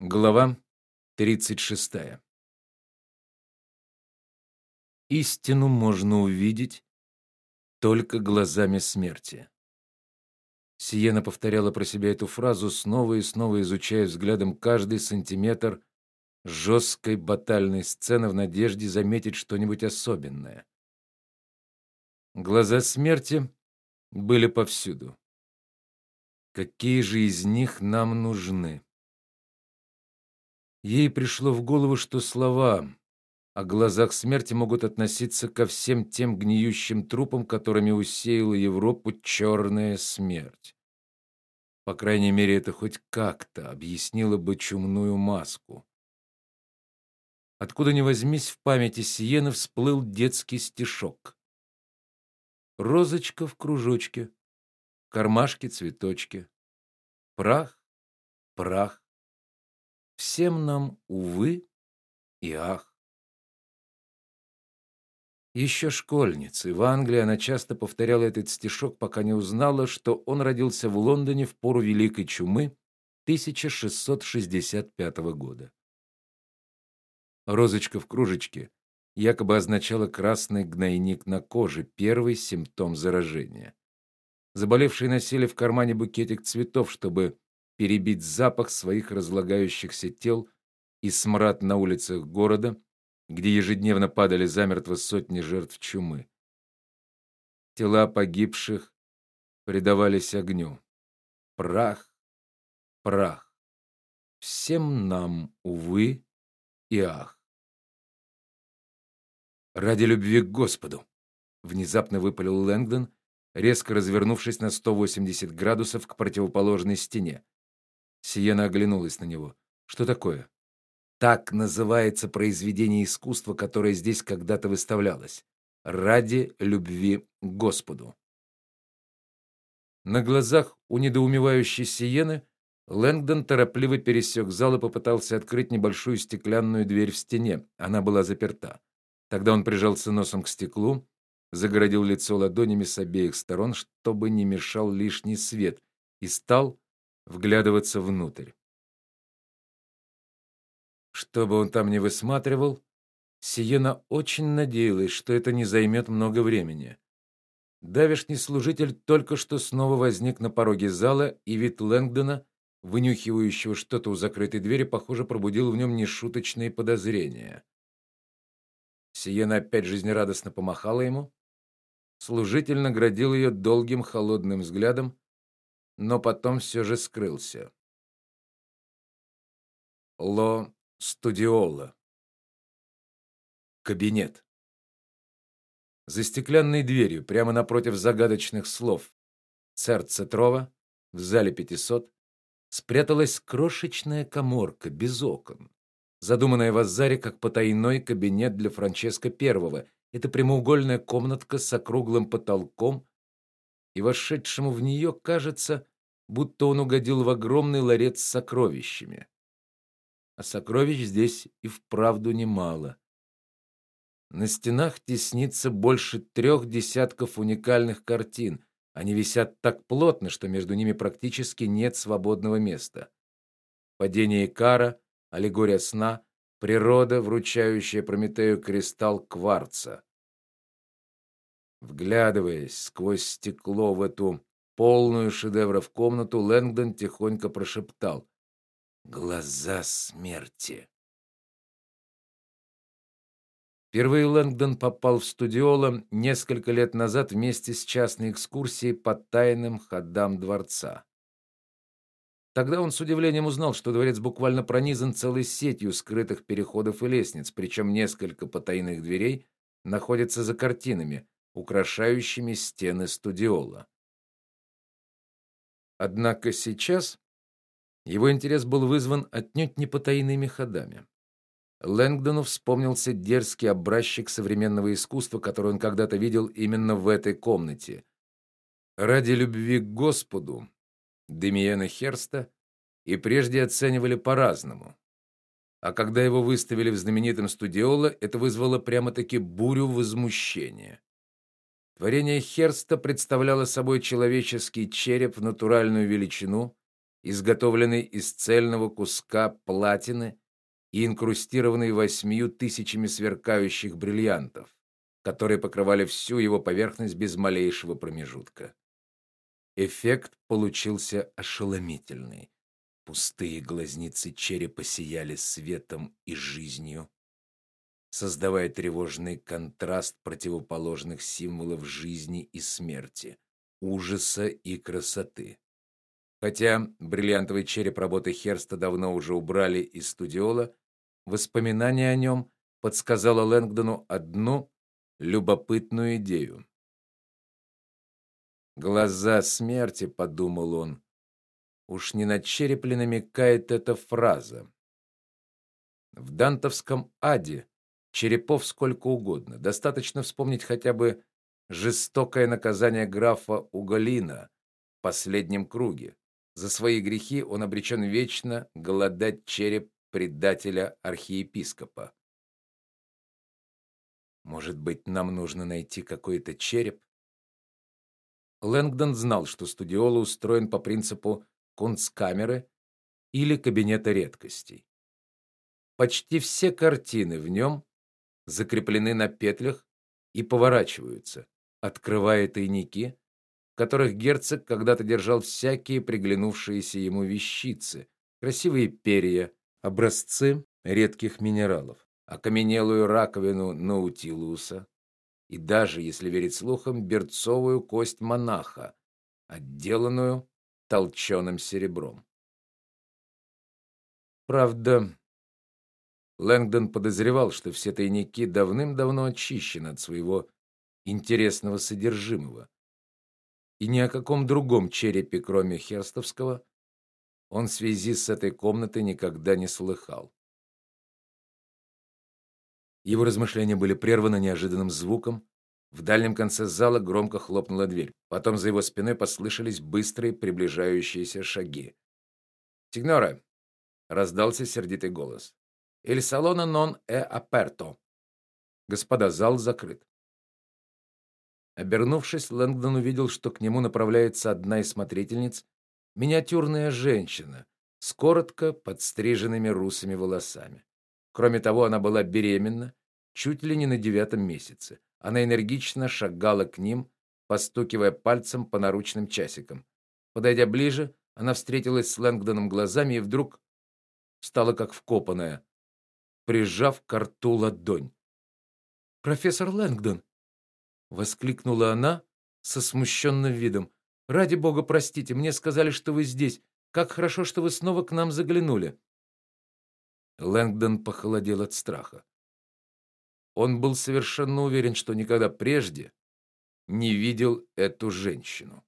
Глава 36. Истину можно увидеть только глазами смерти. Сиена повторяла про себя эту фразу, снова и снова изучая взглядом каждый сантиметр жесткой батальной сцены в надежде заметить что-нибудь особенное. Глаза смерти были повсюду. Какие же из них нам нужны? Ей пришло в голову, что слова о глазах смерти могут относиться ко всем тем гниющим трупам, которыми усеяла Европу черная смерть. По крайней мере, это хоть как-то объяснило бы чумную маску. Откуда ни возьмись, в памяти Сиены всплыл детский стишок. Розочка в кружочке, кармашки цветочки. Прах, прах, Всем нам увы и ах. Еще школьницей в Англии она часто повторяла этот стишок, пока не узнала, что он родился в Лондоне в пору великой чумы 1665 года. Розочка в кружечке якобы означала красный гнойник на коже, первый симптом заражения. Заболевшие носили в кармане букетик цветов, чтобы перебить запах своих разлагающихся тел и смрад на улицах города, где ежедневно падали замертво сотни жертв чумы. Тела погибших предавались огню. Прах, прах. Всем нам увы и ах. Ради любви к Господу, внезапно выпалил Лэнгдон, резко развернувшись на 180 градусов к противоположной стене. Сиена оглянулась на него. Что такое? Так называется произведение искусства, которое здесь когда-то выставлялось. Ради любви к Господу. На глазах у недоумевающей Сиены Лэнгдон торопливо пересек зал и попытался открыть небольшую стеклянную дверь в стене. Она была заперта. Тогда он прижался носом к стеклу, загородил лицо ладонями с обеих сторон, чтобы не мешал лишний свет, и стал вглядываться внутрь. Что бы он там ни высматривал, Сиена очень надеялась, что это не займет много времени. Давишний служитель только что снова возник на пороге зала, и вид Лэнгдона, вынюхивающего что-то у закрытой двери, похоже, пробудил в нем нешуточные подозрения. Сиена опять жизнерадостно помахала ему. Служитель наградил ее долгим холодным взглядом, но потом все же скрылся. Ло Студиола. Кабинет. За стеклянной дверью, прямо напротив загадочных слов Сердце Трова в зале 500 спряталась крошечная каморка без окон, задуманная в Азаре как потайной кабинет для Франческо I. Это прямоугольная комнатка с округлым потолком и вошедшему в нее кажется, будто он угодил в огромный ларец с сокровищами. А сокровищ здесь и вправду немало. На стенах теснится больше трех десятков уникальных картин. Они висят так плотно, что между ними практически нет свободного места. Падение Икара, аллегория сна, природа, вручающая Прометею кристалл кварца. Вглядываясь сквозь стекло в эту полную шедевров комнату, Лэнгдон тихонько прошептал: "Глаза смерти". Впервые Лэнгдон попал в студиоло несколько лет назад вместе с частной экскурсией по тайным ходам дворца. Тогда он с удивлением узнал, что дворец буквально пронизан целой сетью скрытых переходов и лестниц, причем несколько потайных дверей находятся за картинами, украшающими стены студиола. Однако сейчас его интерес был вызван отнюдь не потайными ходами. Лэнгдону вспомнился дерзкий образчик современного искусства, который он когда-то видел именно в этой комнате. Ради любви к Господу Демиена Херста и прежде оценивали по-разному. А когда его выставили в знаменитом студиоло, это вызвало прямо-таки бурю возмущения. Творение Херста представляло собой человеческий череп в натуральную величину изготовленный из цельного куска платины и инкрустированный восьмию тысячами сверкающих бриллиантов, которые покрывали всю его поверхность без малейшего промежутка. Эффект получился ошеломительный. Пустые глазницы черепа сияли светом и жизнью, создавая тревожный контраст противоположных символов жизни и смерти, ужаса и красоты. Хотя бриллиантовый череп работы Херста давно уже убрали из студиола, воспоминание о нем подсказало Лэнгдону одну любопытную идею. Глаза смерти, подумал он. Уж не на череп ли намекает эта фраза? В дантовском аде черепов сколько угодно. Достаточно вспомнить хотя бы жестокое наказание графа Уголина в последнем круге. За свои грехи он обречен вечно голодать череп предателя архиепископа. Может быть, нам нужно найти какой-то череп? Лэнгдон знал, что студиола устроен по принципу кунсткамеры или кабинета редкостей. Почти все картины в нем закреплены на петлях и поворачиваются, открывая тайники, в которых герцог когда-то держал всякие приглянувшиеся ему вещицы: красивые перья, образцы редких минералов, окаменелую раковину наутилуса и даже, если верить слухам, берцовую кость монаха, отделанную толченым серебром. Правда, Лэнгдон подозревал, что все тайники давным-давно очищены от своего интересного содержимого. И ни о каком другом черепе, кроме Херстовского, он в связи с этой комнатой никогда не слыхал. Его размышления были прерваны неожиданным звуком. В дальнем конце зала громко хлопнула дверь. Потом за его спиной послышались быстрые приближающиеся шаги. "Сигнора", раздался сердитый голос. "Il salone non è aperto". Господа, зал закрыт. Обернувшись, Лэнгдон увидел, что к нему направляется одна из смотрительниц, миниатюрная женщина с коротко подстриженными русыми волосами. Кроме того, она была беременна, чуть ли не на девятом месяце. Она энергично шагала к ним, постукивая пальцем по наручным часикам. Подойдя ближе, она встретилась с Лэнгдоном глазами и вдруг стала как вкопанная, прижав к рту ладонь. "Профессор Лэнгдон!" воскликнула она со смущенным видом. "Ради бога, простите, мне сказали, что вы здесь. Как хорошо, что вы снова к нам заглянули". Лэнгдон похолодел от страха. Он был совершенно уверен, что никогда прежде не видел эту женщину.